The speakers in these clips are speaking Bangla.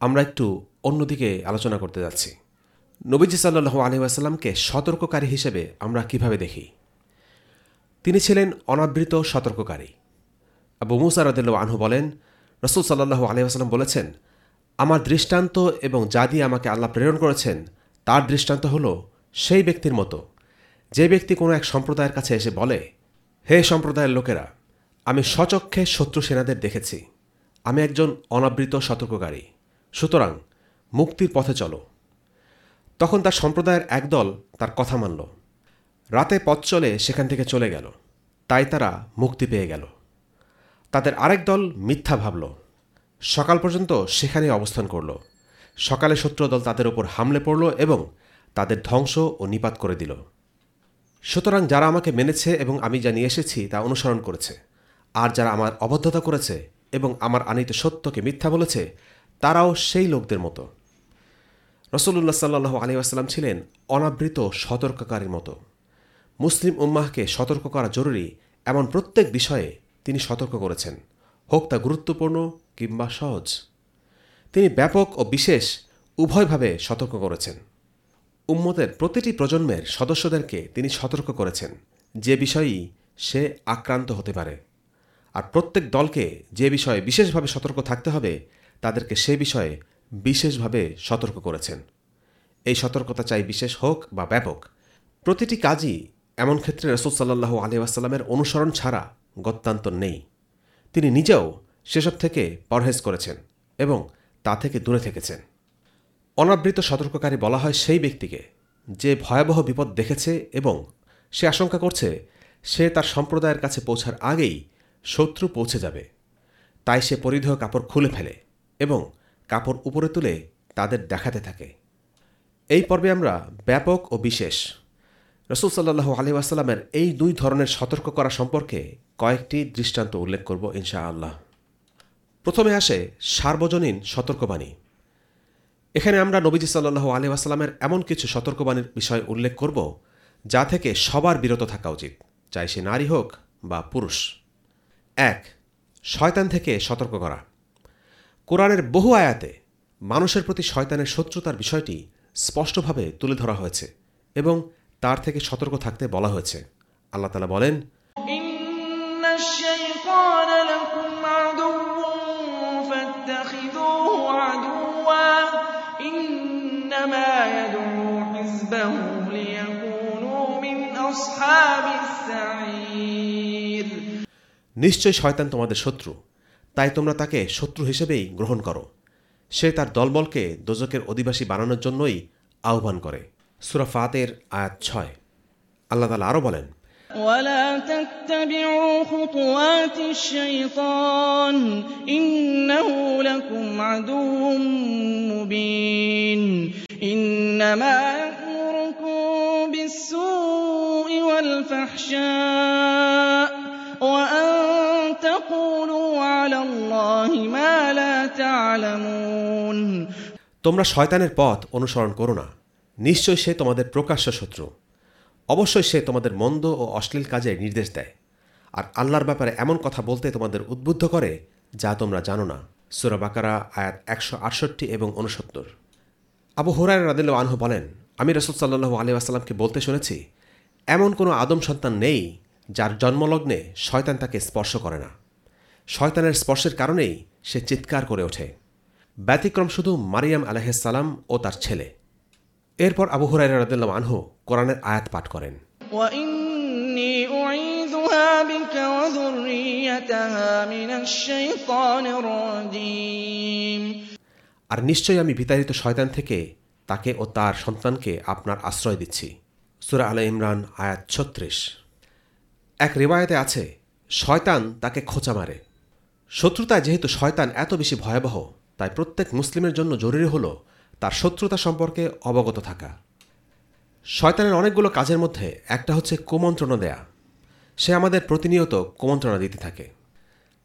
আমরা একটু অন্যদিকে আলোচনা করতে যাচ্ছি। নবীজি আলহি আসাল্লামকে সতর্ককারী হিসেবে আমরা কীভাবে দেখি? তিনি ছিলেন অনাবৃত সতর্ককারী। আবু মুসা রদুল্লাহ আনহু বলেন, রসুল সাল্লাহু আলহি আসাল্লাম বলেছেন, আমার দৃষ্টান্ত এবং যা দিয়ে আমাকে আল্লাহ প্রেরণ করেছেন, তার দৃষ্টান্ত হল সেই ব্যক্তির মতো। যে ব্যক্তি কোনো এক সম্প্রদায়ের কাছে এসে বলে, হে সম্প্রদায়ের লোকেরা, আমি সচক্ষে শত্রু সেনাদের দেখেছি। আমি একজন অনাবৃত সতর্ককারী। সুতরাং মুক্তির পথে চলো। তখন তার সম্প্রদায়ের একদল তার কথা মানল। রাতে পথ চলে সেখান থেকে চলে গেল। তাই তারা মুক্তি পেয়ে গেল। তাদের আরেক দল মিথ্যা ভাবল। সকাল পর্যন্ত সেখানে অবস্থান করল। সকালে শত্রু দল তাদের ওপর হামলে পড়ল এবং তাদের ধ্বংস ও নিপাত করে দিল। সুতরাং যারা আমাকে মেনেছে এবং আমি যা নিয়ে এসেছি তা অনুসরণ করেছে। আর যারা আমার অবদ্ধতা করেছে এবং আমার আনিত সত্যকে মিথ্যা বলেছে তারাও সেই লোকদের মতো। রসুল্লাহ সাল্লু আলী আসসালাম ছিলেন অনাবৃত সতর্ককারীর মতো। মুসলিম উম্মাহকে সতর্ক করা জরুরি এমন প্রত্যেক বিষয়ে তিনি সতর্ক করেছেন। হোক তা গুরুত্বপূর্ণ কিংবা সহজ। তিনি ব্যাপক ও বিশেষ উভয়ভাবে সতর্ক করেছেন। উম্মতের প্রতিটি প্রজন্মের সদস্যদেরকে তিনি সতর্ক করেছেন। যে বিষয়ই সে আক্রান্ত হতে পারে। আর প্রত্যেক দলকে যে বিষয়ে বিশেষভাবে সতর্ক থাকতে হবে তাদেরকে সে বিষয়ে বিশেষভাবে সতর্ক করেছেন। এই সতর্কতা চাই বিশেষ হোক বা ব্যাপক। প্রতিটি কাজই এমন ক্ষেত্রে রসুল সাল্লাহু আলিউসাল্লামের অনুসরণ ছাড়া গত্যান্তর নেই। তিনি নিজেও সেসব থেকে পরহেজ করেছেন এবং তা থেকে দূরে থেকেছেন। অনাবৃত সতর্ককারী বলা হয় সেই ব্যক্তিকে যে ভয়াবহ বিপদ দেখেছে এবং সে আশঙ্কা করছে সে তার সম্প্রদায়ের কাছে পৌঁছার আগেই শত্রু পৌঁছে যাবে। তাই সে পরিধেয় কাপড় খুলে ফেলে। এবং কাপড় উপরে তুলে তাদের দেখাতে থাকে। এই পর্বে আমরা ব্যাপক ও বিশেষ। রসুল সাল্লাহু আলহিউসাল্লামের এই দুই ধরনের সতর্ক করা সম্পর্কে কয়েকটি দৃষ্টান্ত উল্লেখ করব ইনশা আল্লাহ প্রথমে আসে সার্বজনীন সতর্কবাণী। এখানে আমরা নবীজি সাল্লু আলি আসসালামের এমন কিছু সতর্কবাণীর বিষয় উল্লেখ করব যা থেকে সবার বিরত থাকা উচিত, চাই সে নারী হোক বা পুরুষ। এক, শয়তান থেকে সতর্ক করা। কোরআনের বহু আয়াতে মানুষের প্রতি শয়তানের শত্রুতার বিষয়টি স্পষ্টভাবে তুলে ধরা হয়েছে এবং তার থেকে সতর্ক থাকতে বলা হয়েছে। আল্লাহ তালা বলেন নিশ্চয় শয়তান তোমাদের শত্রু। তাই তোমরা তাকে শত্রু হিসেবেই গ্রহণ করো সে তার দলবলকে দোজকের অধিবাসী বানানোর জন্যই আহ্বান করে সুরা ফাতের আয়াত ছয় আল্লাহ তালা আরও বলেন ولا تتبعوا خطوات الشيطان إنه لكم عدو مبين إنما يأمركم بالسوء والفحشاء وأن تقولوا على الله ما لا تعلمون তোমরা শয়তানের পথ অনুসরণ করো না নিশ্চয় সে তোমাদের প্রকাশ্য শত্রু অবশ্যই সে তোমাদের মন্দ ও অশ্লীল কাজে নির্দেশ দেয় আর আল্লাহর ব্যাপারে এমন কথা বলতে তোমাদের উদ্বুদ্ধ করে যা তোমরা জানো না সুরা বাকারা আয়াত একশো আটষট্টি এবং উনসত্তর আবু হুরায় রাদিল্লা আনহু বলেন আমি রসুল সাল্লু আলি আসাল্লামকে বলতে শুনেছি এমন কোনো আদম সন্তান নেই যার জন্মলগ্নে শয়তান তাকে স্পর্শ করে না শয়তানের স্পর্শের কারণেই সে চিৎকার করে ওঠে। ব্যতিক্রম শুধু মারিয়াম আলাহিসাল্লাম ও তার ছেলে। এরপর আবু হুরাই রাদুল্লাহ আনহু কোরআনের আয়াত পাঠ করেন। আর নিশ্চয়ই আমি বিতাড়িত শয়তান থেকে তাকে ও তার সন্তানকে আপনার আশ্রয় দিচ্ছি। সুরা আল ইমরান আয়াত ছত্রিশ। এক রেবায়তে আছে শয়তান তাকে খোঁচা মারে। শত্রুতায় যেহেতু শয়তান এত বেশি ভয়াবহ, তাই প্রত্যেক মুসলিমের জন্য জরুরি হল তার শত্রুতা সম্পর্কে অবগত থাকা। শয়তানের অনেকগুলো কাজের মধ্যে একটা হচ্ছে কুমন্ত্রণা দেয়া। সে আমাদের প্রতিনিয়ত কুমন্ত্রণা দিতে থাকে।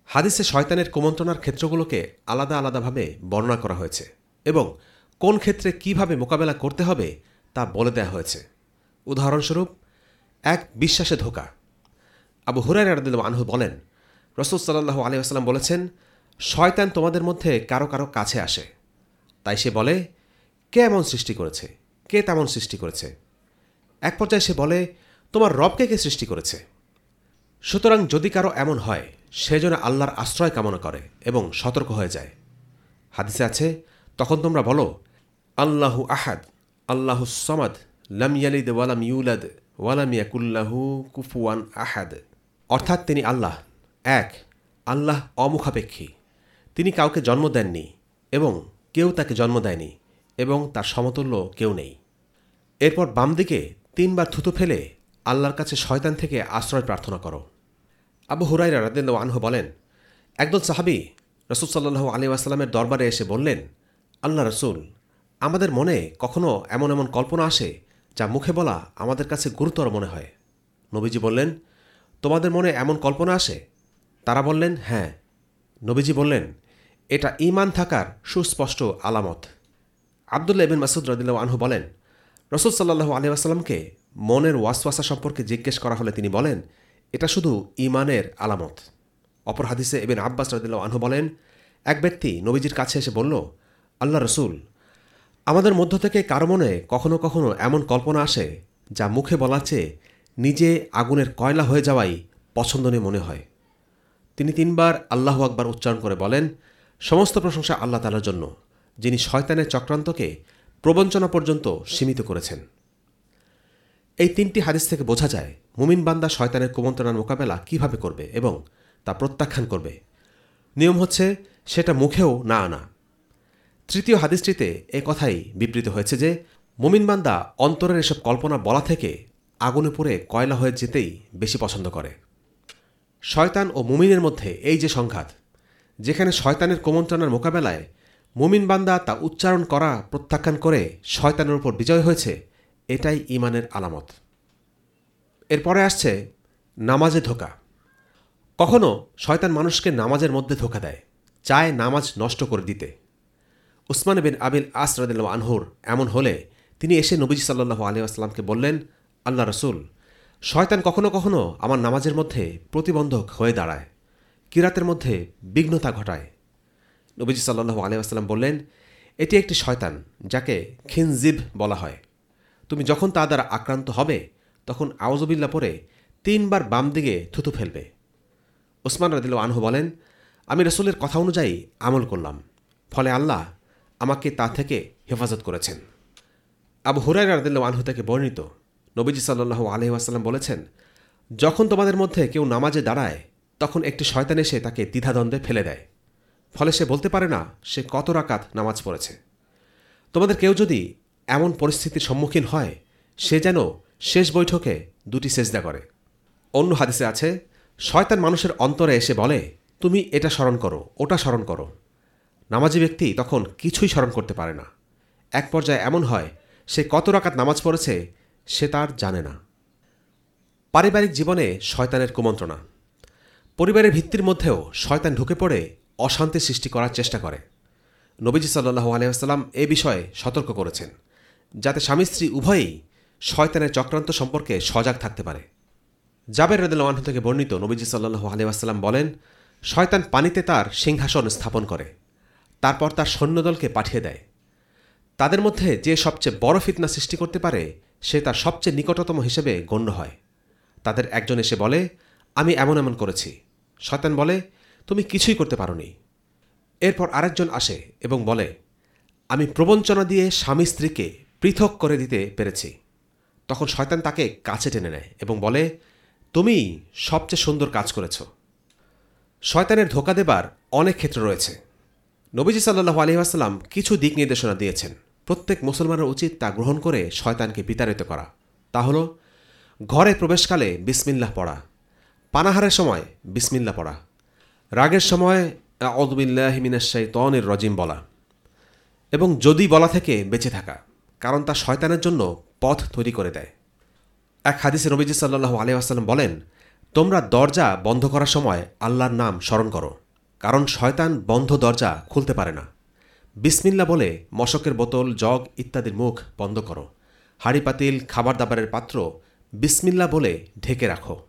হাদিসে শয়তানের কুমন্ত্রণার ক্ষেত্রগুলোকে আলাদা আলাদাভাবে বর্ণনা করা হয়েছে এবং কোন ক্ষেত্রে কীভাবে মোকাবেলা করতে হবে তা বলে দেয়া হয়েছে। উদাহরণস্বরূপ, এক বিশ্বাসে ধোকা। আবু হুরাই রাদিল আনহু বলেন রসুল সাল্লাহু আলী আসসালাম বলেছেন, শয়তান তোমাদের মধ্যে কারও কারও কাছে আসে। তাই সে বলে, কে এমন সৃষ্টি করেছে? কে তেমন সৃষ্টি করেছে? এক পর্যায়ে সে বলে, তোমার রবকে কে সৃষ্টি করেছে? সুতরাং যদি কারও এমন হয়, সে যেন আল্লাহর আশ্রয় কামনা করে এবং সতর্ক হয়ে যায়। হাদিসে আছে, তখন তোমরা বলো, আল্লাহু আহাদ, আল্লাহু সমাদ, লাম ইয়ালিদ ওয়ালাম ইউলাদ ওয়ালাম ইয়াকুল্লাহু কুফুয়ান আহাদ। অর্থাৎ তিনি আল্লাহ। এক, আল্লাহ অমুখাপেক্ষী। তিনি কাউকে জন্ম দেননি এবং কেউ তাকে জন্ম দেয়নি এবং তার সমতুল্য কেউ নেই। এরপর বাম দিকে তিনবার থুতু ফেলে আল্লাহর কাছে শয়তান থেকে আশ্রয় প্রার্থনা করো। আবু হুরাইরা রাদিল্লা আনহু বলেন, একদল সাহাবি রসুল আলী আসসালামের দরবারে এসে বললেন, আল্লাহ রসুল, আমাদের মনে কখনো এমন এমন কল্পনা আসে যা মুখে বলা আমাদের কাছে গুরুতর মনে হয়। নবীজি বললেন, তোমাদের মনে এমন কল্পনা আসে তারা বললেন হ্যাঁ। নবীজি বললেন, এটা ইমান থাকার সুস্পষ্ট আলামত। আবদুল্লা ইবিন মাসুদ রদিল্লা আনহু বলেন, রসুল সাল্লাহু আলী আসাল্লামকে মনের ওয়াসওয়াসা সম্পর্কে জিজ্ঞেস করা হলে তিনি বলেন, এটা শুধু ইমানের আলামত। অপর হাদিসে এবেন আব্বাস রদিল্লা আনহু বলেন, এক ব্যক্তি নবীজির কাছে এসে বলল, আল্লাহ রসুল, আমাদের মধ্য থেকে কারও মনে কখনো কখনো এমন কল্পনা আসে যা মুখে বলা চেয়ে নিজে আগুনের কয়লা হয়ে যাওয়াই পছন্দনীয় মনে হয় তিনি তিনবার আল্লাহ আকবার উচ্চারণ করে বলেন, সমস্ত প্রশংসা আল্লাহ তালার জন্য, যিনি শয়তানের চক্রান্তকে প্রবঞ্চনা পর্যন্ত সীমিত করেছেন। এই তিনটি হাদিস থেকে বোঝা যায়, মুমিন বান্দা শয়তানের কুমন্ত্রণার মোকাবেলা কীভাবে করবে এবং তা প্রত্যাখ্যান করবে। নিয়ম হচ্ছে, সেটা মুখেও না আনা। তৃতীয় হাদিসটিতে এ কথাই বিবৃত হয়েছে যে, মুমিন বান্দা অন্তরের এসব কল্পনা বলা থেকে আগুনে পড়ে কয়লা হয়ে যেতেই বেশি পছন্দ করে। শয়তান ও মুমিনের মধ্যে এই যে সংঘাত, যেখানে শয়তানের কুমন্ত্রণার মোকাবেলায় মুমিন বান্দা তা উচ্চারণ করা, প্রত্যাখ্যান করে শয়তানের উপর বিজয় হয়েছে, এটাই ইমানের আলামত। এরপরে আসছে নামাজে ধোকা। কখনো শয়তান মানুষকে নামাজের মধ্যে ধোকা দেয়, চায় নামাজ নষ্ট করে দিতে। উসমান বিন আবিল আসরদ আনহুর এমন হলে তিনি এসে নবীজি সাল্লু আলিয়াস্লামকে বললেন, আল্লাহ রসুল শয়তান কখনো কখনো আমার নামাজের মধ্যে প্রতিবন্ধক হয়ে দাঁড়ায়, কিরাতের মধ্যে বিঘ্নতা ঘটায়। নবীজি সাল্লু আলিয়াস্লাম বললেন, এটি একটি শয়তান, যাকে খিনজিব বলা হয়। তুমি যখন তা দ্বারা আক্রান্ত হবে, তখন আওজবিল্লা পরে তিনবার বাম দিকে থুতু ফেলবে। ওসমান রাদিল আনহু বলেন, আমি রসুলের কথা অনুযায়ী আমল করলাম, ফলে আল্লাহ আমাকে তা থেকে হেফাজত করেছেন। আবু হুরাই রাদিল্লা আনহু থেকে বর্ণিত নবীজি সাল্লু আলহিহাসাল্লাম বলেছেন, যখন তোমাদের মধ্যে কেউ নামাজে দাঁড়ায়, তখন একটি শয়তান এসে তাকে দ্বিধাদ্বন্দ্বে ফেলে দেয়। ফলে সে বলতে পারে না, সে কত রাকাত নামাজ পড়েছে। তোমাদের কেউ যদি এমন পরিস্থিতির সম্মুখীন হয়, সে যেন শেষ বৈঠকে দুটি সেজদা করে। অন্য হাদিসে আছে, শয়তান মানুষের অন্তরে এসে বলে, তুমি এটা স্মরণ করো, ওটা স্মরণ করো। নামাজি ব্যক্তি তখন কিছুই স্মরণ করতে পারে না। এক পর্যায়ে এমন হয়, সে কত রাকাত নামাজ পড়েছে সে তার জানে না। পারিবারিক জীবনে শয়তানের কুমন্ত্রণা। পরিবারের ভিত্তির মধ্যেও শয়তান ঢুকে পড়ে অশান্তি সৃষ্টি করার চেষ্টা করে। নবীজি সাল্লু আলহাম এ বিষয়ে সতর্ক করেছেন, যাতে স্বামী স্ত্রী উভয়েই শয়তানের চক্রান্ত সম্পর্কে সজাগ থাকতে পারে। জাবের রদুল্লাহ থেকে বর্ণিত নবীজি সাল্লু আলিয়াস্লাম বলেন, শয়তান পানিতে তার সিংহাসন স্থাপন করে, তারপর তার সৈন্যদলকে পাঠিয়ে দেয়। তাদের মধ্যে যে সবচেয়ে বড় ফিতনা সৃষ্টি করতে পারে সে তার সবচেয়ে নিকটতম হিসেবে গণ্য হয়। তাদের একজন এসে বলে, আমি এমন এমন করেছি। শয়তান বলে, তুমি কিছুই করতে পারোনি। এরপর আরেকজন আসে এবং বলে, আমি প্রবঞ্চনা দিয়ে স্বামী স্ত্রীকে পৃথক করে দিতে পেরেছি। তখন শয়তান তাকে কাছে টেনে নেয় এবং বলে, তুমি সবচেয়ে সুন্দর কাজ করেছ। শয়তানের ধোকা দেবার অনেক ক্ষেত্র রয়েছে। নবীজি সাল্লু আলহিহাস্লাম কিছু দিক নির্দেশনা দিয়েছেন। প্রত্যেক মুসলমানের উচিত তা গ্রহণ করে শয়তানকে বিতাড়িত করা। তা হল, ঘরে প্রবেশকালে বিসমিল্লাহ পড়া, পানাহারের সময় বিসমিল্লা পড়া, রাগের সময় আউদুবিল্লাহ মিনাশাইতনের রজিম বলা এবং যদি বলা থেকে বেঁচে থাকা, কারণ তা শয়তানের জন্য পথ তৈরি করে দেয়। এক হাদিসে নবীজি সাল্লাহ আলিয়াসাল্লাম বলেন, তোমরা দরজা বন্ধ করার সময় আল্লাহর নাম স্মরণ করো, কারণ শয়তান বন্ধ দরজা খুলতে পারে না। বিসমিল্লা বলে, মশকের বোতল, জগ ইত্যাদির মুখ বন্ধ করো। হাড়ি পাতিল, খাবার দাবারের পাত্র বিসমিল্লা বলে ঢেকে রাখো।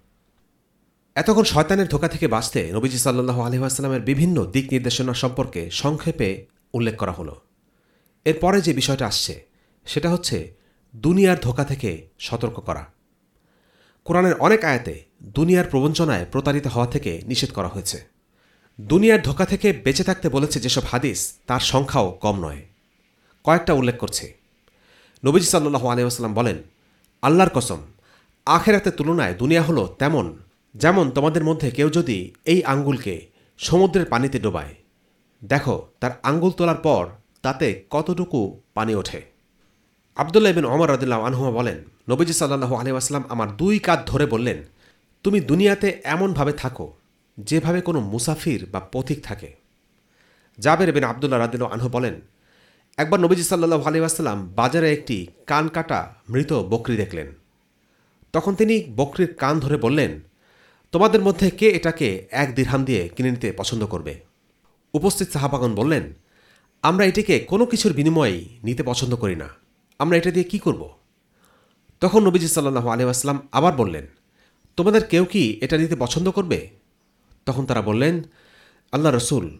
এতক্ষণ শয়তানের ধোকা থেকে বাঁচতে নবীজি সাল্লাহ আলহিহাস্লামের বিভিন্ন দিক নির্দেশনা সম্পর্কে সংক্ষেপে উল্লেখ করা হলো। এরপরে যে বিষয়টা আসছে, সেটা হচ্ছে দুনিয়ার ধোকা থেকে সতর্ক করা। কোরআনের অনেক আয়াতে দুনিয়ার প্রবঞ্চনায় প্রতারিত হওয়া থেকে নিষেধ করা হয়েছে। দুনিয়ার ধোকা থেকে বেঁচে থাকতে বলেছে যেসব হাদিস, তার সংখ্যাও কম নয়। কয়েকটা উল্লেখ করছে। নবীজি সাল্লু আলিয়াস্লাম বলেন, আল্লাহর কসম, আখেরাতের তুলনায় দুনিয়া হলো তেমন যেমন তোমাদের মধ্যে কেউ যদি এই আঙ্গুলকে সমুদ্রের পানিতে ডোবায়। দেখো, তার আঙ্গুল তোলার পর তাতে কতটুকু পানি ওঠে। আবদুল্লাহ বিন অমর রদুল্লাহ আনহুমা বলেন, নবীজি সাল্লাহু আলিয়াস্লাম আমার দুই কাঁধ ধরে বললেন, তুমি দুনিয়াতে এমনভাবে থাকো যেভাবে কোনো মুসাফির বা পথিক থাকে। জাবের বিন আবদুল্লাহ রাদিল্লাহ আনহু বলেন, একবার নবীজি সাল্লাহু আলিয়াস্লাম বাজারে একটি কান কাটা মৃত বকরি দেখলেন। তখন তিনি বকরির কান ধরে বললেন, তোমাদের মধ্যে কে এটাকে এক দীর্হাম দিয়ে কিনে নিতে পছন্দ করবে? উপস্থিত সাহাবাগন বললেন, আমরা এটিকে কোনো কিছুর বিনিময়েই নিতে পছন্দ করি না। আমরা এটা দিয়ে কি করব? তখন নবীজি সাল্লাহু আলিয়াস্লাম আবার বললেন, তোমাদের কেউ কি এটা নিতে পছন্দ করবে? তখন তারা বললেন, আল্লাহ রসুল,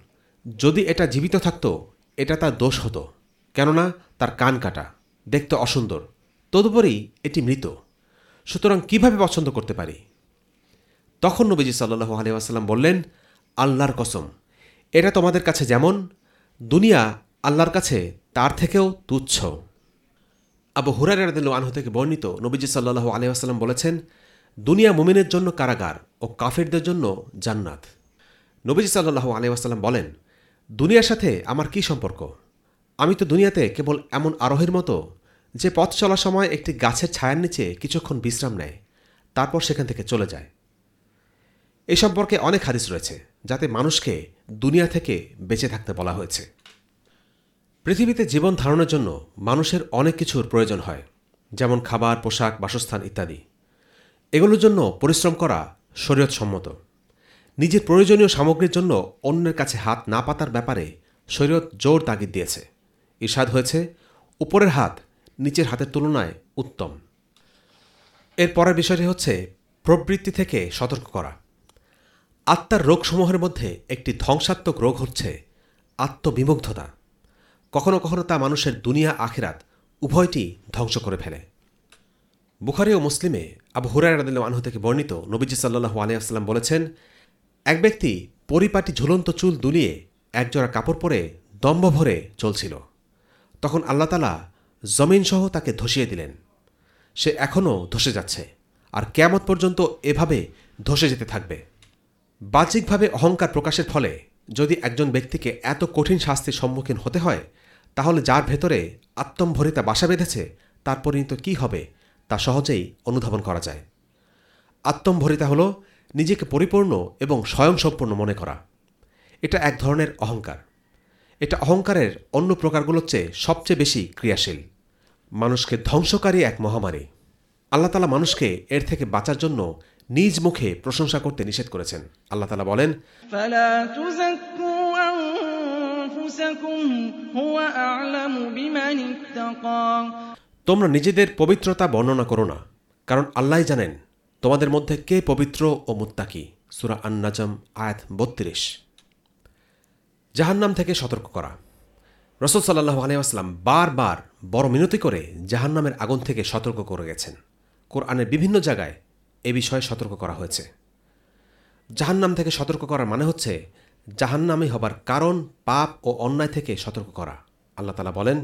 যদি এটা জীবিত থাকতো, এটা তার দোষ হতো। কেননা তার কান কাটা, দেখতে অসুন্দর, তদুপরি এটি মৃত। সুতরাং কীভাবে পছন্দ করতে পারি? তখন নবীজি সাল্লু আলিয়াস্লাম বললেন, আল্লাহর কসম, এটা তোমাদের কাছে যেমন, দুনিয়া আল্লাহর কাছে তার থেকেও তুচ্ছ। আবু হুরার রাদিল আনহু থেকে বর্ণিত নবীজি সাল্লাহু আলিয়াস্লাম বলেছেন দুনিয়া মুমিনের জন্য কারাগার ও কাফেরদের জন্য জান্নাত। নবীজি সাল্লাহু আলিয়াস্লাম বলেন, দুনিয়ার সাথে আমার কি সম্পর্ক? আমি তো দুনিয়াতে কেবল এমন আরোহের মতো যে পথ চলার সময় একটি গাছের ছায়ার নিচে কিছুক্ষণ বিশ্রাম নেয়, তারপর সেখান থেকে চলে যায়। এ সম্পর্কে অনেক হাদিস রয়েছে, যাতে মানুষকে দুনিয়া থেকে বেঁচে থাকতে বলা হয়েছে। পৃথিবীতে জীবন ধারণের জন্য মানুষের অনেক কিছুর প্রয়োজন হয়, যেমন খাবার, পোশাক, বাসস্থান ইত্যাদি। এগুলোর জন্য পরিশ্রম করা শরীয়তসম্মত। নিজের প্রয়োজনীয় সামগ্রীর জন্য অন্যের কাছে হাত না পাতার ব্যাপারে শরীয়ত জোর তাগিদ দিয়েছে। ইরশাদ হয়েছে, উপরের হাত নিচের হাতের তুলনায় উত্তম। এর পরের বিষয়টি হচ্ছে প্রবৃত্তি থেকে সতর্ক করা। আত্মার রোগসমূহের মধ্যে একটি ধ্বংসাত্মক রোগ হচ্ছে আত্মবিমুগ্ধতা। কখনো কখনো তা মানুষের দুনিয়া আখেরাত উভয়টি ধ্বংস করে ফেলে। বুখারি ও মুসলিমে আবু হুরায় রাদিল্লা আনহু থেকে বর্ণিত নবীজি সাল্লাহু আলিয়াস্লাম বলেছেন, এক ব্যক্তি পরিপাটি ঝুলন্ত চুল দুলিয়ে একজোড়া কাপড় পরে দম্ভ ভরে চলছিল। তখন আল্লাহতালা জমিনসহ তাকে ধসিয়ে দিলেন। সে এখনও ধসে যাচ্ছে আর কেয়ামত পর্যন্ত এভাবে ধসে যেতে থাকবে। বাহ্যিকভাবে অহংকার প্রকাশের ফলে যদি একজন ব্যক্তিকে এত কঠিন শাস্তির সম্মুখীন হতে হয়, তাহলে যার ভেতরে আত্মম্ভরিতা বাসা বেঁধেছে, তার পরিণত কী হবে তা সহজেই অনুধাবন করা যায়। আত্মম্ভরিতা হল নিজেকে পরিপূর্ণ এবং স্বয়ংসম্পূর্ণ মনে করা। এটা এক ধরনের অহংকার। এটা অহংকারের অন্য প্রকারগুলোর চেয়ে সবচেয়ে বেশি ক্রিয়াশীল। মানুষকে ধ্বংসকারী এক মহামারী। আল্লাহ তালা মানুষকে এর থেকে বাঁচার জন্য নিজ মুখে প্রশংসা করতে নিষেধ করেছেন। আল্লাহ তালা বলেন তোমরা নিজেদের পবিত্রতা বর্ণনা করো না, কারণ আল্লাহ জানেন তোমাদের মধ্যে কে পবিত্র ও মুত্তাকি। সুরা আন্নাজম, আয়াত বত্রিশ। জাহান্নাম থেকে সতর্ক করা। রসদ সাল্লাহ আলিয়াস্লাম বারবার বড় মিনতি করে জাহান্নামের আগুন থেকে সতর্ক করে গেছেন। কোরআনের বিভিন্ন জায়গায় এ বিষয়ে সতর্ক করা হয়েছে। জাহান্নাম থেকে সতর্ক করার মানে হচ্ছে জাহান্নামে হবার কারণ, পাপ ও অন্যায় থেকে সতর্ক করা। আল্লাহ তালা বলেন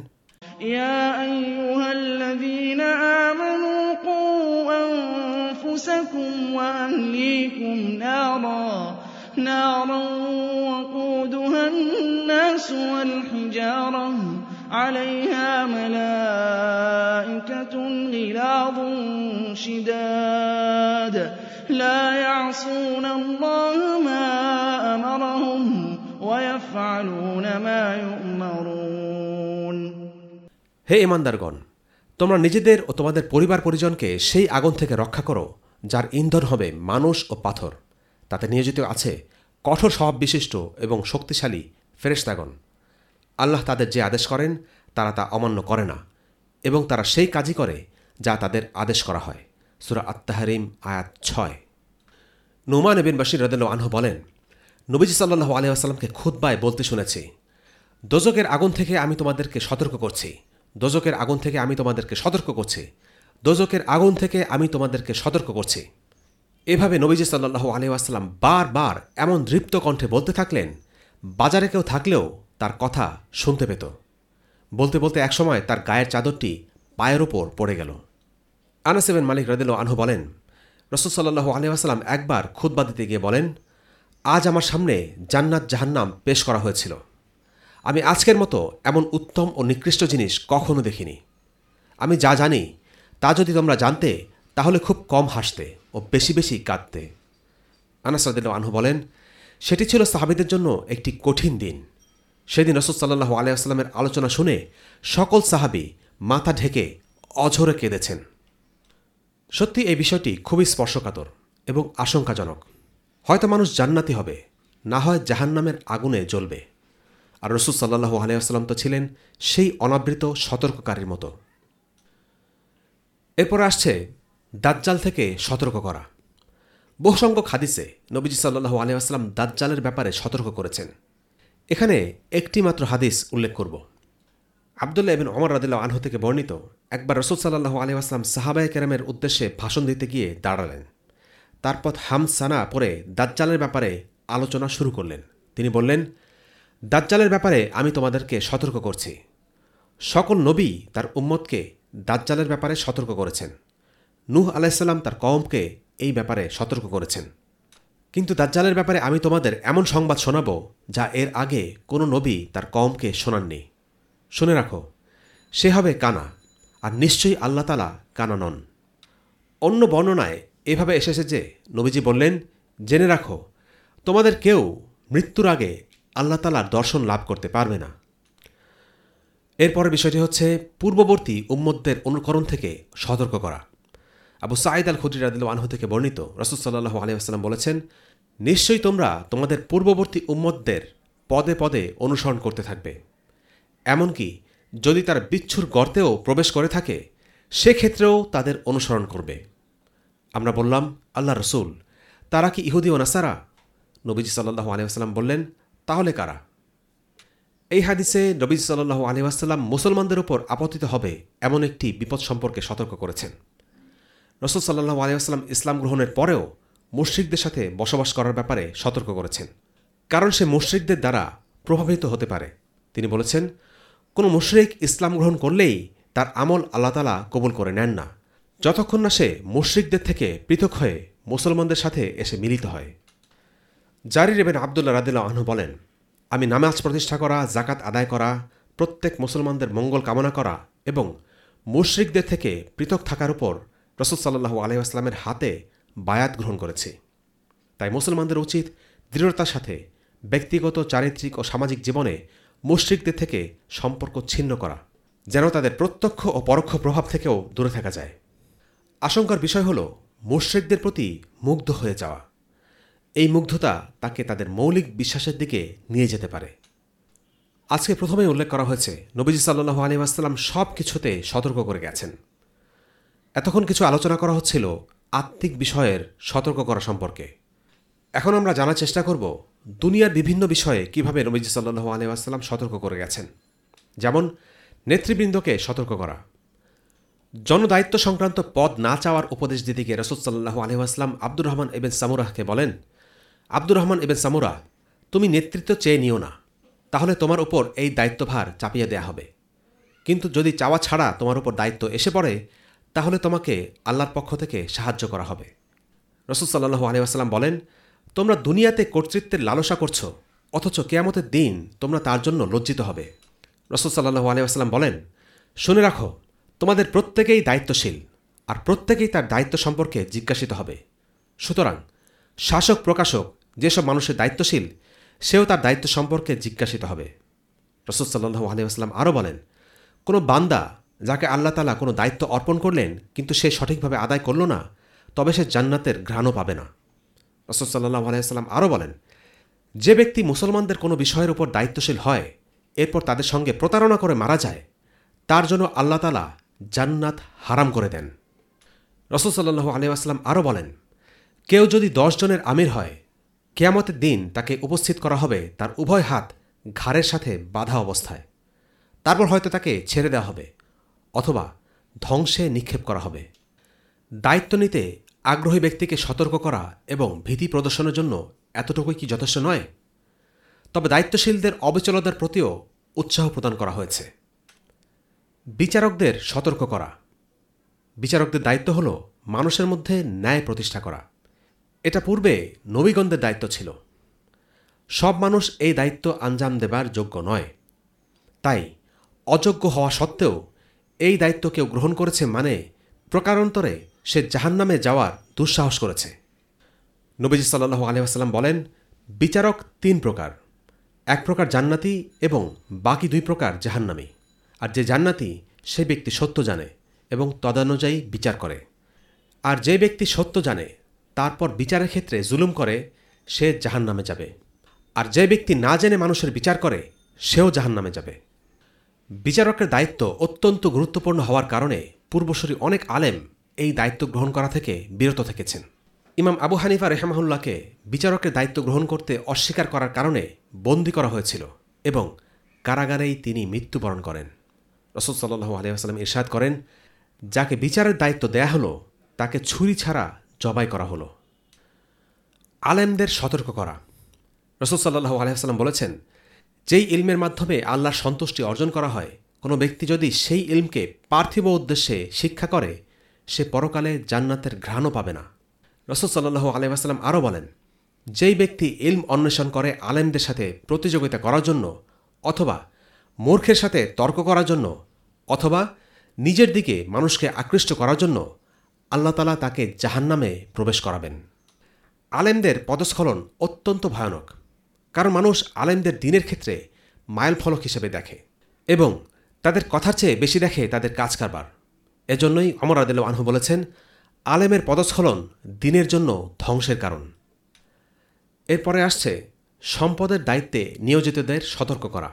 الذين آمنوا قوا أنفسكم وأهليكم نارا نارا وقودها الناس والحجارة عليها ملائكة غلاظ شداد لا يعصون الله ما أمرهم يفعلون ما يؤمرون হে ইমানদারগণ তোমরা নিজেদের ও তোমাদের পরিবার পরিজনকে সেই আগুন থেকে রক্ষা করো, যার ইন্ধন হবে মানুষ ও পাথর। তাতে নিয়োজিত আছে কঠোর স্বভাব বিশিষ্ট এবং শক্তিশালী ফেরেশতাগণ। আল্লাহ তাদের যে আদেশ করেন, তারা তা অমান্য করে না এবং তারা সেই কাজই করে যা তাদের আদেশ করা হয়। সুরা আত্মাহারিম আয়াত ছয়। নুমান এবিন বাসির রদেল আনহু বলেন, নবীজি সাল্লাহ আলহামকে খুদ্বায় বলতে শুনেছি দোজকের আগুন থেকে আমি তোমাদেরকে সতর্ক করছি দোজকের আগুন থেকে আমি তোমাদেরকে সতর্ক করছি। দোজকের আগুন থেকে আমি তোমাদেরকে সতর্ক করছি। এভাবে নবীজি সাল্লাহ আলহাম বারবার এমন দৃপ্ত কণ্ঠে বলতে থাকলেন, বাজারে কেউ থাকলেও তার কথা শুনতে পেত। বলতে বলতে একসময় তার গায়ের চাদরটি পায়ের ওপর পড়ে গেল। আনাসেবেন মালিক রদিল আনহু বলেন, রসুল সাল্লাহ আলহাম একবার খুদ্া দিতে গিয়ে বলেন, আজ আমার সামনে জান্নাত জাহান্নাম পেশ করা হয়েছিল। আমি আজকের মতো এমন উত্তম ও নিকৃষ্ট জিনিস কখনো দেখিনি। আমি যা জানি, তা যদি তোমরা জানতে, তাহলে খুব কম হাসতে ও বেশি বেশি কাঁদতে। আনাসরদিল আনহু বলেন, সেটি ছিল সাহাবিদের জন্য একটি কঠিন দিন। সেদিন রসদ সাল্লাহু আলিয়াস্লামের আলোচনা শুনে সকল সাহাবি মাথা ঢেকে অঝরে কেঁদেছেন। সত্যি এই বিষয়টি খুবই স্পর্শকাতর এবং আশঙ্কাজনক। হয়তো মানুষ জান্নাতি হবে, না হয় জাহান্নামের আগুনে জ্বলবে। আর রসুল সাল্লাহু আলিয়াস্লাম তো ছিলেন সেই অনাবৃত সতর্ককারীর মতো। এরপর আসছে দাজ্জাল থেকে সতর্ক করা। বহুসংখ্যক হাদিসে নবীজি সাল্লাহু আলিয়াস্লাম দাজ্জালের ব্যাপারে সতর্ক করেছেন। এখানে একটি মাত্র হাদিস উল্লেখ করব। আবদুল্লাহ এবিন অমর রাদিল্লা আনহু থেকে বর্ণিত একবার রসুল সাল্লাহু আলিয়াস্লাম সাহাবায় কেরামের উদ্দেশ্যে ভাষণ দিতে গিয়ে দাঁড়ালেন। তারপর হামসানা পরে দাজ্জালের ব্যাপারে আলোচনা শুরু করলেন। তিনি বললেন দাজ্জালের ব্যাপারে আমি তোমাদেরকে সতর্ক করছি। সকল নবী তার উম্মতকে দাজ্জালের ব্যাপারে সতর্ক করেছেন। নূহ আলাইসাল্লাম তার কওমকে এই ব্যাপারে সতর্ক করেছেন। কিন্তু দাজ্জালের ব্যাপারে আমি তোমাদের এমন সংবাদ শোনাব যা এর আগে কোনো নবী তার কওমকে শোনাননি। শুনে রাখো, সে হবে কানা, আর নিশ্চয়ই আল্লাহ তালা কানা নন। অন্য বর্ণনায় এভাবে এসেছে যে নবীজি বললেন, জেনে রাখো, তোমাদের কেউ মৃত্যুর আগে আল্লাহ তালার দর্শন লাভ করতে পারবে না। এরপরের বিষয়টি হচ্ছে পূর্ববর্তী উম্মদদের অনুকরণ থেকে সতর্ক করা। আবু সাঈদ আল খুদ্রি রাদিল আনহু থেকে বর্ণিত রসুলসাল্লাহ আলিয়াস্লাম বলেছেন, নিশ্চয়ই তোমরা তোমাদের পূর্ববর্তী উম্মদদের পদে পদে অনুসরণ করতে থাকবে। এমনকি যদি তার বিচ্ছুর গর্তেও প্রবেশ করে থাকে, সেক্ষেত্রেও তাদের অনুসরণ করবে। আমরা বললাম আল্লাহ রসুল, তারা কি ইহুদি ও নাসারা? নবীজি সাল্লাহ আলিয়াস্লাম বললেন তাহলে কারা? এই হাদিসে নবীজ সাল্লাহ আলিহাসাল্লাম মুসলমানদের উপর আপত্তিত হবে এমন একটি বিপদ সম্পর্কে সতর্ক করেছেন। রসুল সাল্লাহ আলিয়াস্লাম ইসলাম গ্রহণের পরেও মুশ্রিকদের সাথে বসবাস করার ব্যাপারে সতর্ক করেছেন। কারণ সে মুশ্রিকদের দ্বারা প্রভাবিত হতে পারে। তিনি বলেছেন, কোনো মুশ্রিক ইসলাম গ্রহণ করলেই তার আমল আল্লাহ তালা কবুল করে নেন না। যতক্ষণ না সে মুশ্রিকদের থেকে পৃথক হয়ে মুসলমানদের সাথে এসে মিলিত হয়। জারি রেবেন আবদুল্লাহ রাদিল্লা আহ্ন বলেন, আমি নামাজ প্রতিষ্ঠা করা জাকাত আদায় করা, প্রত্যেক মুসলমানদের মঙ্গল কামনা করা এবং মুশ্রিকদের থেকে পৃথক থাকার উপর রসদ সাল্লাহু আলহামের হাতে বায়াত গ্রহণ করেছি। তাই মুসলমানদের উচিত দৃঢ়তার সাথে ব্যক্তিগত, চারিত্রিক ও সামাজিক জীবনে মুশ্রিকদের থেকে সম্পর্ক ছিন্ন করা, যেন তাদের প্রত্যক্ষ ও পরোক্ষ প্রভাব থেকেও দূরে থাকা যায়। আশঙ্কার বিষয় হল, মুশ্রিকদের প্রতি মুগ্ধ হয়ে যাওয়া। এই মুগ্ধতা তাকে তাদের মৌলিক বিশ্বাসের দিকে নিয়ে যেতে পারে। আজকে প্রথমেই উল্লেখ করা হয়েছে, নবীজি সাল্লু আলিমাস্লাম সব কিছুতে সতর্ক করে গেছেন। এতক্ষণ কিছু আলোচনা করা হচ্ছিল আত্মিক বিষয়ের সতর্ক করা সম্পর্কে। এখন আমরা জানার চেষ্টা করব দুনিয়ার বিভিন্ন বিষয়ে কীভাবে নবীজি সাল্লু আলিমাস্লাম সতর্ক করে গেছেন। যেমন, নেতৃবৃন্দকে সতর্ক করা। জনদায়িত্ব সংক্রান্ত পদ না চাওয়ার উপদেশ দিতে গিয়ে রসদ সাল্লাহ আলহাম আব্দুর রহমান এবেন সামুরাহকে বলেন আব্দুর রহমান এবেন সামুরা, তুমি নেতৃত্ব চেয়ে নিও না। তাহলে তোমার উপর এই দায়িত্বভার চাপিয়ে দেয়া হবে। কিন্তু যদি চাওয়া ছাড়া তোমার উপর দায়িত্ব এসে পড়ে, তাহলে তোমাকে আল্লাহর পক্ষ থেকে সাহায্য করা হবে। রসদ সাল্লাহু আলিয়াস্লাম বলেন, তোমরা দুনিয়াতে কর্তৃত্বের লালসা করছ, অথচ কেয়ামতের দিন তোমরা তার জন্য লজ্জিত হবে। রসদ সাল্লাহু আলিয়াস্লাম বলেন, শুনে রাখো, তোমাদের প্রত্যেকেই দায়িত্বশীল, আর প্রত্যেকেই তার দায়িত্ব সম্পর্কে জিজ্ঞাসিত হবে। সুতরাং শাসক প্রকাশক যেসব মানুষের দায়িত্বশীল, সেও তার দায়িত্ব সম্পর্কে জিজ্ঞাসিত হবে। রসদ সাল্লাহু আলিয়াস্লাম আরও বলেন, কোনো বান্দা যাকে আল্লাহ তালা কোনো দায়িত্ব অর্পণ করলেন, কিন্তু সে সঠিকভাবে আদায় করল না, তবে সে জান্নাতের ঘ্রাণও পাবে না। রসদ সাল্লাহ আলিয়াস্লাম আরও বলেন, যে ব্যক্তি মুসলমানদের কোনো বিষয়ের উপর দায়িত্বশীল হয়, এরপর তাদের সঙ্গে প্রতারণা করে মারা যায়, তার জন্য আল্লাহ তালা জান্নাত হারাম করে দেন। রসদ সাল্লাহু আলিয়াস্লাম আরও বলেন, কেউ যদি দশ জনের আমির হয় কেয়ামতের দিন তাকে উপস্থিত করা হবে তার উভয় হাত ঘাড়ের সাথে বাধা অবস্থায়। তারপর হয়তো তাকে ছেড়ে দেওয়া হবে অথবা ধ্বংসে নিক্ষেপ করা হবে। দায়িত্ব নিতে আগ্রহী ব্যক্তিকে সতর্ক করা এবং ভীতি প্রদর্শনের জন্য এতটুকুই কি যথেষ্ট নয়? তবে দায়িত্বশীলদের অবিচলতার প্রতিও উৎসাহ প্রদান করা হয়েছে। বিচারকদের সতর্ক করা। বিচারকদের দায়িত্ব হল মানুষের মধ্যে ন্যায় প্রতিষ্ঠা করা। এটা পূর্বে নবীগণদের দায়িত্ব ছিল। সব মানুষ এই দায়িত্ব আঞ্জাম দেবার যোগ্য নয়। তাই অযোগ্য হওয়া সত্ত্বেও এই দায়িত্ব কেউ গ্রহণ করেছে মানে প্রকারান্তরে সে জাহান্নামে যাওয়ার দুঃসাহস করেছে। নবীজি সাল্লাহু আলহাম বলেন, বিচারক তিন প্রকার। এক প্রকার জান্নাতি এবং বাকি দুই প্রকার জাহান্নামি। আর যে জান্নাতি, সে ব্যক্তি সত্য জানে এবং তদানুযায়ী বিচার করে। আর যে ব্যক্তি সত্য জানে তারপর বিচারের ক্ষেত্রে জুলুম করে, সে জাহান নামে যাবে। আর যে ব্যক্তি না জেনে মানুষের বিচার করে, সেও জাহান নামে যাবে। বিচারকের দায়িত্ব অত্যন্ত গুরুত্বপূর্ণ হওয়ার কারণে পূর্বসরী অনেক আলেম এই দায়িত্ব গ্রহণ করা থেকে বিরত থেকেছেন। ইমাম আবু হানিফা রেহমাহুল্লাহকে বিচারকের দায়িত্ব গ্রহণ করতে অস্বীকার করার কারণে বন্দী করা হয়েছিল এবং কারাগারেই তিনি মৃত্যুবরণ করেন। রসদ সাল্লু আলিয়াস্লাম ইরশাদ করেন, যাকে বিচারের দায়িত্ব দেয়া হলো, তাকে ছুরি ছাড়া জবাই করা হলো। আলেমদের সতর্ক করা। রসদ সাল্লাহু আলহাম বলেছেন, যেই ইলমের মাধ্যমে আল্লাহর সন্তুষ্টি অর্জন করা হয়, কোনো ব্যক্তি যদি সেই ইলমকে পার্থিব উদ্দেশ্যে শিক্ষা করে, সে পরকালে জান্নাতের ঘ্রাণও পাবে না। রসদ সাল্লাহু আলহাম আরও বলেন, যেই ব্যক্তি ইলম অন্বেষণ করে আলেমদের সাথে প্রতিযোগিতা করার জন্য, অথবা মূর্খের সাথে তর্ক করার জন্য, অথবা নিজের দিকে মানুষকে আকৃষ্ট করার জন্য আল্লাহ তালা তাকে জাহান্নামে প্রবেশ করাবেন। আলেমদের পদস্খলন অত্যন্ত ভয়ানক, কারণ মানুষ আলেমদের দিনের ক্ষেত্রে মাইল ফলক হিসেবে দেখে এবং তাদের কথার চেয়ে বেশি দেখে তাদের কাজ কারবার। এজন্যই অমর আদেল আনহু বলেছেন, আলেমের পদস্খলন দিনের জন্য ধ্বংসের কারণ। এরপরে আসছে সম্পদের দায়িত্বে নিয়োজিতদের সতর্ক করা।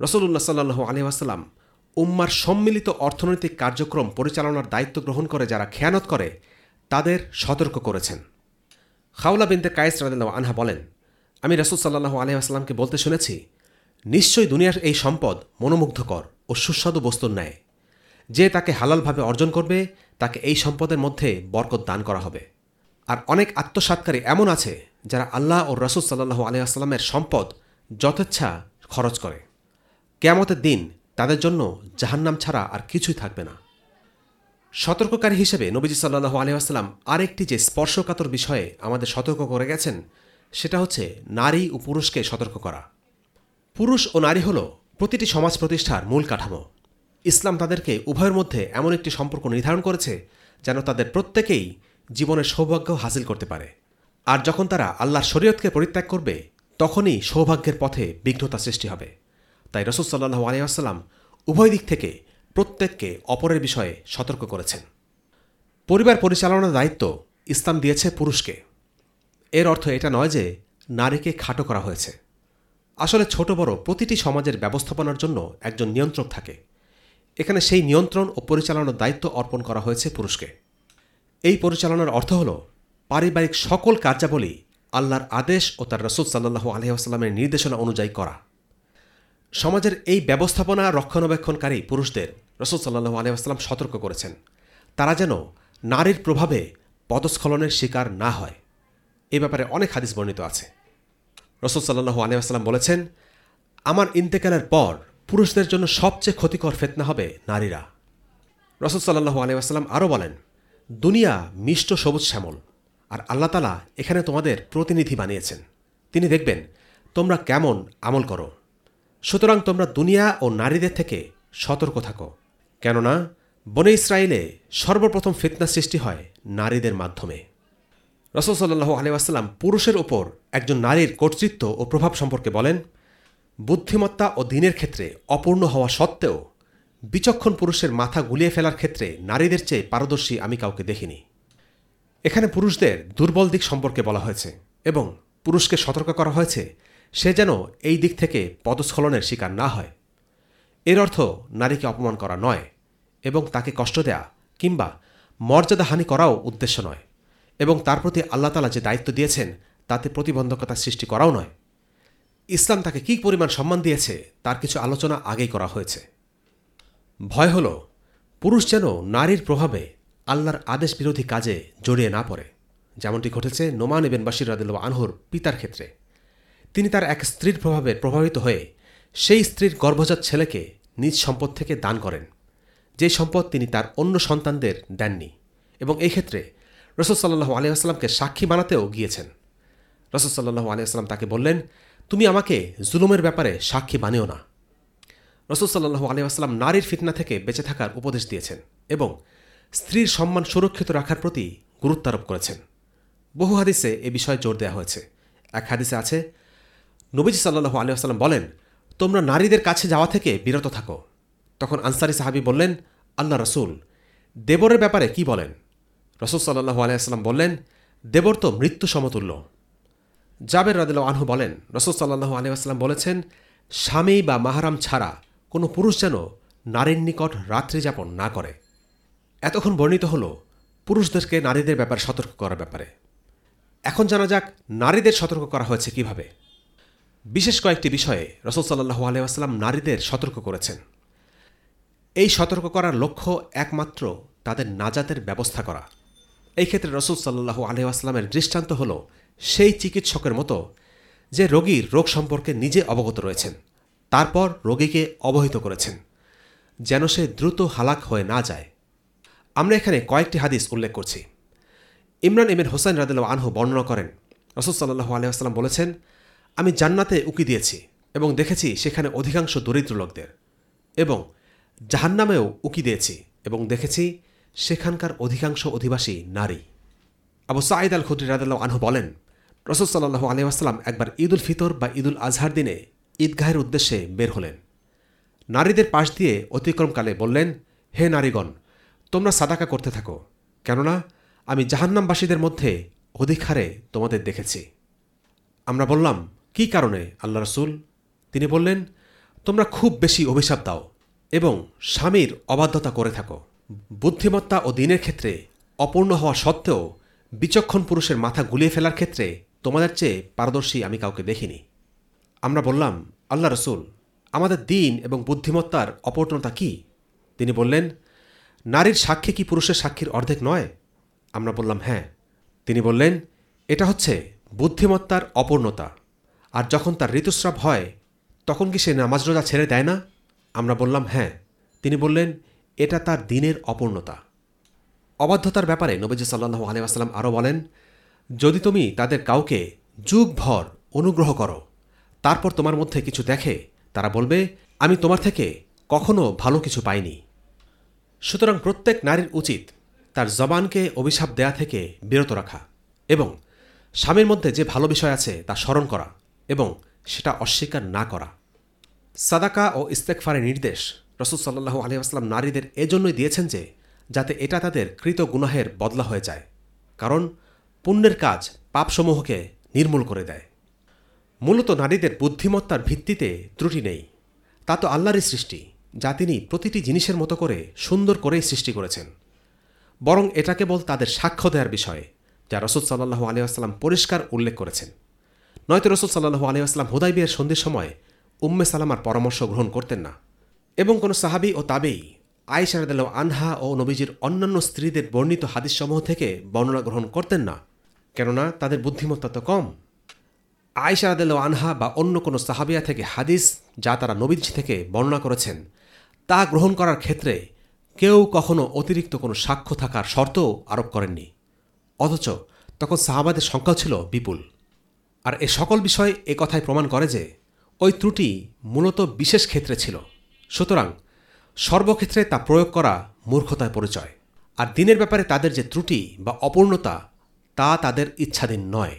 রসুল্লাহ সাল্লু আলহাম উম্মার সম্মিলিত অর্থনৈতিক কার্যক্রম পরিচালনার দায়িত্ব গ্রহণ করে যারা খেয়ানত করে, তাদের সতর্ক করেছেন। খাউলা বিনতে কায়েস রাদিল্লাহ আনহা বলেন, আমি রসুল সাল্লাহু আলহামকে বলতে শুনেছি, নিশ্চয়ই দুনিয়ার এই সম্পদ মনোমুগ্ধকর ও সুস্বাদু বস্তুর ন্যায়। যে তাকে হালালভাবে অর্জন করবে, তাকে এই সম্পদের মধ্যে বরকত দান করা হবে। আর অনেক আত্মসাতকারী এমন আছে, যারা আল্লাহ ও রসুল সাল্লাহু আলহামের সম্পদ যথেচ্ছা খরচ করে। কেয়ামতের দিন তাদের জন্য জাহান্নাম ছাড়া আর কিছুই থাকবে না। সতর্ককারী হিসেবে নবীজি সাল্লাহ আলহাম আরেকটি যে স্পর্শকাতর বিষয়ে আমাদের সতর্ক করে গেছেন, সেটা হচ্ছে নারী ও পুরুষকে সতর্ক করা। পুরুষ ও নারী হল প্রতিটি সমাজ প্রতিষ্ঠার মূল কাঠামো। ইসলাম তাদেরকে উভয়ের মধ্যে এমন একটি সম্পর্ক নির্ধারণ করেছে যেন তাদের প্রত্যেকেই জীবনের সৌভাগ্য হাসিল করতে পারে। আর যখন তারা আল্লাহর শরীয়তকে পরিত্যাগ করবে, তখনই সৌভাগ্যের পথে বিঘ্নতা সৃষ্টি হবে। তাই রসুল সাল্লাহু আলিয়াসাল্লাম উভয় দিক থেকে প্রত্যেককে অপরের বিষয়ে সতর্ক করেছেন। পরিবার পরিচালনার দায়িত্ব ইসলাম দিয়েছে পুরুষকে। এর অর্থ এটা নয় যে নারীকে খাটো করা হয়েছে। আসলে ছোট বড় প্রতিটি সমাজের ব্যবস্থাপনার জন্য একজন নিয়ন্ত্রক থাকে। এখানে সেই নিয়ন্ত্রণ ও পরিচালনার দায়িত্ব অর্পণ করা হয়েছে পুরুষকে। এই পরিচালনার অর্থ হল পারিবারিক সকল কার্যাবলী আল্লাহর আদেশ ও তার রসুল সাল্লাহু আলহিহাস্লামের নির্দেশনা অনুযায়ী করা। সমাজের এই ব্যবস্থাপনা রক্ষণাবেক্ষণকারী পুরুষদের রসুল সাল্লাহু আলহাম সতর্ক করেছেন। তারা যেন নারীর প্রভাবে পদস্খলনের শিকার না হয়। এ ব্যাপারে অনেক হাদিস বর্ণিত আছে। রসুল সাল্লাহু আলহাম বলেছেন, আমার ইন্তেকালের পর পুরুষদের জন্য সবচেয়ে ক্ষতিকর ফেতনা হবে নারীরা। রসুল সাল্লাহু আলহাম আরও বলেন, দুনিয়া মিষ্ট সবুজ শ্যামল, আর আল্লাহ তালা এখানে তোমাদের প্রতিনিধি বানিয়েছেন। তিনি দেখবেন, তোমরা কেমন আমল করো। সুতরাং তোমরা দুনিয়া ও নারীদের থেকে সতর্ক থাকো। কেননা, বনে ইসরায়েলে সর্বপ্রথম ফিতনা সৃষ্টি হয় নারীদের মাধ্যমে। রসুল সাল্লাহু পুরুষের ওপর একজন নারীর কর্তৃত্ব ও প্রভাব সম্পর্কে বলেন, বুদ্ধিমত্তা ও দিনের ক্ষেত্রে অপূর্ণ হওয়া সত্ত্বেও বিচক্ষণ পুরুষের মাথা গুলিয়ে ফেলার ক্ষেত্রে নারীদের চেয়ে পারদর্শী আমি কাউকে দেখিনি। এখানে পুরুষদের দুর্বল দিক সম্পর্কে বলা হয়েছে এবং পুরুষকে সতর্ক করা হয়েছে সে যেন এই দিক থেকে পদস্খলনের শিকার না হয়। এর অর্থ নারীকে অপমান করা নয় এবং তাকে কষ্ট দেয়া কিংবা মর্যাদাহানি করাও উদ্দেশ্য নয় এবং তার প্রতি আল্লাহ তালা যে দায়িত্ব দিয়েছেন, তাতে প্রতিবন্ধকতা সৃষ্টি করাও নয়। ইসলাম তাকে কী পরিমাণ সম্মান দিয়েছে, তার কিছু আলোচনা আগেই করা হয়েছে। ভয় হল, পুরুষ যেন নারীর প্রভাবে আল্লাহর আদেশ বিরোধী কাজে জড়িয়ে না পড়ে, যেমনটি ঘটেছে নোমান এবেন বাসির রাদিল আনহুর পিতার ক্ষেত্রে। তিনি তার এক স্ত্রীর প্রভাবে প্রভাবিত হয়ে সেই স্ত্রীর গর্ভজাত ছেলেকে নিজ সম্পদ থেকে দান করেন। যে সম্পদ তিনি তার অন্য সন্তানদের দেননি এবং এই ক্ষেত্রে রসদ সাল্লাহু আলিয়াস্লামকে সাক্ষী বানাতেও গিয়েছেন। রসদ সাল্লাহু আলিয়াস্লাম তাকে বললেন, তুমি আমাকে জুলুমের ব্যাপারে সাক্ষী বানিও না। রসদ সাল্লাহু আলিয়াস্লাম নারীর ফিতনা থেকে বেঁচে থাকার উপদেশ দিয়েছেন এবং স্ত্রীর সম্মান সুরক্ষিত রাখার প্রতি গুরুত্বারোপ করেছেন। বহু হাদিসে এ বিষয়ে জোর দেওয়া হয়েছে। এক হাদিসে আছে নবীজি সাল্লাহু আলিয়াস্লাম বলেন, তোমরা নারীদের কাছে যাওয়া থেকে বিরত থাকো। তখন আনসারি সাহাবি বললেন আল্লাহ রসুল। দেবরের ব্যাপারে কি বলেন? রসুল সাল্লাহু আলিয়াস্লাম বললেন, দেবর তো মৃত্যু সমতুল্য। জাবের রাদিল আনহু বলেন, রসুল সাল্লাহু আলিয়াস্লাম বলেছেন, স্বামী বা মাহারাম ছাড়া কোনো পুরুষ যেন নারীর নিকট রাত্রি যাপন না করে। এতক্ষণ বর্ণিত হল পুরুষদেরকে নারীদের ব্যাপারে সতর্ক করার ব্যাপারে। এখন জানা যাক, নারীদের সতর্ক করা হয়েছে কীভাবে। বিশেষ কয়েকটি বিষয়ে রসুল সাল্লাহু আলিয়াস্লাম নারীদের সতর্ক করেছেন। এই সতর্ক করার লক্ষ্য একমাত্র তাদের নাজাতের ব্যবস্থা করা। এই ক্ষেত্রে রসুল সাল্লাহু আলহামের দৃষ্টান্ত হল সেই চিকিৎসকের মতো যে রোগীর রোগ সম্পর্কে নিজে অবগত রয়েছেন, তারপর রোগীকে অবহিত করেছেন, যেন সে দ্রুত হালাক হয়ে না যায়। আমরা এখানে কয়েকটি হাদিস উল্লেখ করছি। ইমরান এমের হোসেন রাদিল আনহু বর্ণনা করেন। রসুল সাল্লাহু আলহাম বলেছেন আমি জান্নাতে উকি দিয়েছি এবং দেখেছি সেখানে অধিকাংশ দরিদ্র লোকদের এবং জাহান্নামেও উকি দিয়েছি এবং দেখেছি সেখানকার অধিকাংশ অধিবাসী নারী। আবু সাঈদ আল খুদ্রি রাদাল্লাহ আনহু বলেন রসদ সাল্লাহ আলহাম একবার ঈদ উল ফিতর বা ঈদ উল আজহার দিনে ঈদগাহের উদ্দেশ্যে বের হলেন। নারীদের পাশ দিয়ে অতিক্রমকালে বললেন, হে নারীগণ, তোমরা সাদাকা করতে থাকো, কেননা আমি জাহান্নামবাসীদের মধ্যে অধিক হারে তোমাদের দেখেছি। আমরা বললাম কি কারণে আল্লাহ রসুল? তিনি বললেন, তোমরা খুব বেশি অভিশাপ দাও এবং স্বামীর অবাধ্যতা করে থাকো। বুদ্ধিমত্তা ও দিনের ক্ষেত্রে অপূর্ণ হওয়া সত্ত্বেও বিচক্ষণ পুরুষের মাথা গুলিয়ে ফেলার ক্ষেত্রে তোমাদের চেয়ে পারদর্শী আমি কাউকে দেখিনি। আমরা বললাম, আল্লাহ রসুল, আমাদের দিন এবং বুদ্ধিমত্তার অপূর্ণতা কি? তিনি বললেন, নারীর সাক্ষী কি পুরুষের সাক্ষীর অর্ধেক নয়? আমরা বললাম হ্যাঁ। তিনি বললেন, এটা হচ্ছে বুদ্ধিমত্তার অপূর্ণতা। আর যখন তার ঋতুস্রাব হয়, তখন কি সে নামাজ রোজা ছেড়ে দেয় না? আমরা বললাম হ্যাঁ। তিনি বললেন, এটা তার দিনের অপূর্ণতা। অবাধ্যতার ব্যাপারে নবীজি সাল্লাহু আলিয়াস্লাম আরও বলেন, যদি তুমি তাদের কাউকে যুগভর অনুগ্রহ করো, তারপর তোমার মধ্যে কিছু দেখে, তারা বলবে, আমি তোমার থেকে কখনো ভালো কিছু পাইনি সুতরাং প্রত্যেক নারীর উচিত তার জবানকে অভিশাপ দেয়া থেকে বিরত রাখা এবং স্বামীর মধ্যে যে ভালো বিষয় আছে তা স্মরণ করা। এবং সেটা অস্বীকার না করা। সাদাকা ও ইস্তেকফারের নির্দেশ রসুল সাল্লাহু আলহাম নারীদের এজন্যই দিয়েছেন যে, যাতে এটা তাদের কৃত গুনাহের বদলা হয়ে যায়। কারণ পুণ্যের কাজ পাপসমূহকে নির্মূল করে দেয়। মূলত নারীদের বুদ্ধিমত্তার ভিত্তিতে ত্রুটি নেই। তা তো আল্লাহরই সৃষ্টি, যা তিনি প্রতিটি জিনিসের মতো করে সুন্দর করেই সৃষ্টি করেছেন। বরং এটা কেবল তাদের সাক্ষ্য দেওয়ার বিষয়ে, যা রসুল সাল্লাহু আলিয়াস্লাম পরিষ্কার উল্লেখ করেছেন। নয়তো রসুল সাল্লাহু আলিয়াস্লাম হুদাই বিয়ের সন্ধির সময় উম্মে সালামার পরামর্শ গ্রহণ করতেন না। এবং কোনো সাহাবি ও তাবেই আয়সারদাল আনহা ও নবীজির অন্যান্য স্ত্রীদের বর্ণিত হাদিসসমূহ থেকে বর্ণনা গ্রহণ করতেন না। কেননা তাদের বুদ্ধিমত্তা তো কম। আয়সারদাল আনহা বা অন্য কোনো সাহাবিয়া থেকে হাদিস যা তারা নবীজি থেকে বর্ণনা করেছেন, তা গ্রহণ করার ক্ষেত্রে কেউ কখনো অতিরিক্ত কোনো সাক্ষ্য থাকার শর্তও আরোপ করেননি। অথচ তখন সাহাবাদের সংখ্যাও ছিল বিপুল। আর এ সকল বিষয় এ কথায় প্রমাণ করে যে ওই ত্রুটি মূলত বিশেষ ক্ষেত্রে ছিল। সুতরাং সর্বক্ষেত্রে তা প্রয়োগ করা মূর্খতায় পরিচয়। আর দিনের ব্যাপারে তাদের যে ত্রুটি বা অপূর্ণতা, তা তাদের ইচ্ছাধীন নয়।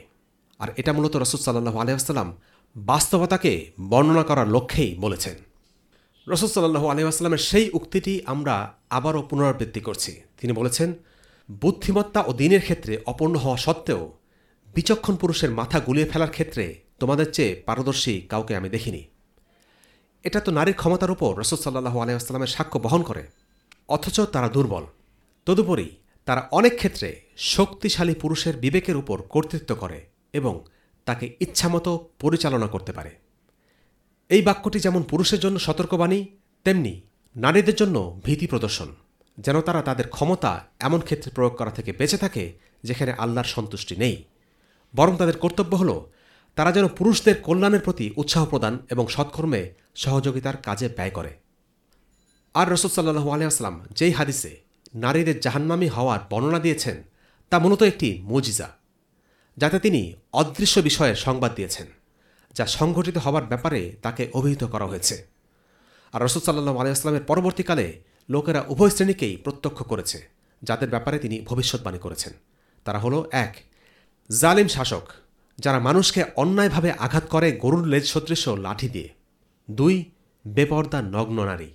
আর এটা মূলত রসুল সাল্লাহ আলহাম বাস্তবতাকে বর্ণনা করার লক্ষ্যেই বলেছেন। রসুল সাল্লাহ আলহামের সেই উক্তিটি আমরা আবারও পুনরাবৃত্তি করছি। তিনি বলেছেন, বুদ্ধিমত্তা ও দিনের ক্ষেত্রে অপূর্ণ হওয়া সত্ত্বেও বিচক্ষণ পুরুষের মাথা গুলিয়ে ফেলার ক্ষেত্রে তোমাদের চেয়ে পারদর্শী কাউকে আমি দেখিনি। এটা তো নারীর ক্ষমতার উপর রসদ সাল্লাহ আলাইসাল্লামের সাক্ষ্য বহন করে, অথচ তারা দুর্বল। তদুপরি তারা অনেক ক্ষেত্রে শক্তিশালী পুরুষের বিবেকের উপর কর্তৃত্ব করে এবং তাকে ইচ্ছামতো পরিচালনা করতে পারে। এই বাক্যটি যেমন পুরুষের জন্য সতর্কবাণী, তেমনি নারীদের জন্য ভীতি প্রদর্শন, যেন তারা তাদের ক্ষমতা এমন ক্ষেত্রে প্রয়োগ করা থেকে বেঁচে থাকে যেখানে আল্লাহর সন্তুষ্টি নেই। বরং তাদের কর্তব্য হল তারা যেন পুরুষদের কল্যাণের প্রতি উৎসাহ প্রদান এবং সৎকর্মে সহযোগিতার কাজে ব্যয় করে। আর রসদ সাল্লাহু আলিয়াস্লাম যেই হাদিসে নারীদের জাহান্নামী হওয়ার বর্ণনা দিয়েছেন, তা মূলত একটি মজিজা, যাতে তিনি অদৃশ্য বিষয়ের সংবাদ দিয়েছেন, যা সংঘটিত হবার ব্যাপারে তাকে অভিহিত করা হয়েছে। আর রসদ সাল্লাহ আলিয়াস্লামের পরবর্তীকালে লোকেরা উভয় শ্রেণীকেই প্রত্যক্ষ করেছে, যাদের ব্যাপারে তিনি ভবিষ্যৎবাণী করেছেন। তারা হলো এক জালিম শাসক, যারা মানুষকে অন্যায়ভাবে আঘাত করে গরুর লেজ সদৃশ্য লাঠি দিয়ে। দুই, বেপর্দা নগ্ন নারী।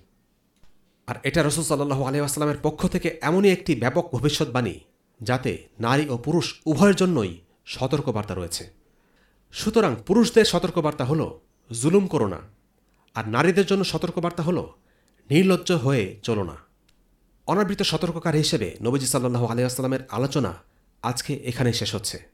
আর এটা রসুল সাল্লাহ আলিয়াস্লামের পক্ষ থেকে এমনই একটি ব্যাপক ভবিষ্যৎবাণী, যাতে নারী ও পুরুষ উভয়ের জন্যই সতর্কবার্তা রয়েছে। সুতরাং পুরুষদের সতর্কবার্তা হল, জুলুম করো না। আর নারীদের জন্য সতর্কবার্তা হল, নির্লজ্জ হয়ে চলো না। অনাবৃত সতর্ককার হিসেবে নবীজি সাল্লাহ আলিয়াস্লামের আলোচনা আজকে এখানে শেষ হচ্ছে।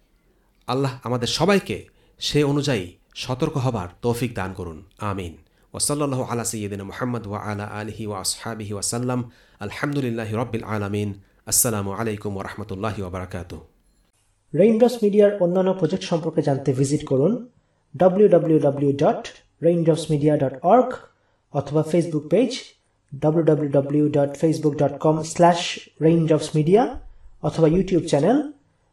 আল্লাহ আমাদের সবাইকে সে অনুযায়ী সতর্ক হবার তৌফিক দান করুন। আমিন। ওসল্লাহ আলা সঈদিন মোহাম্মদ ওয়া আলা আলহি ওয়া আসহাবিহি ওয়াসাল্লাম আলহামদুলিল্লাহ রব্বিল আলমিন। আসসালামু আলাইকুম ওরহমতুল্লাহ ওবরাকাত রেইনড্রপস মিডিয়ার অন্যান্য প্রজেক্ট সম্পর্কে জানতে ভিজিট করুন www.raindropsmedia.org অথবা ফেসবুক পেজ www.facebook.com/raindropsmedia অথবা YouTube channel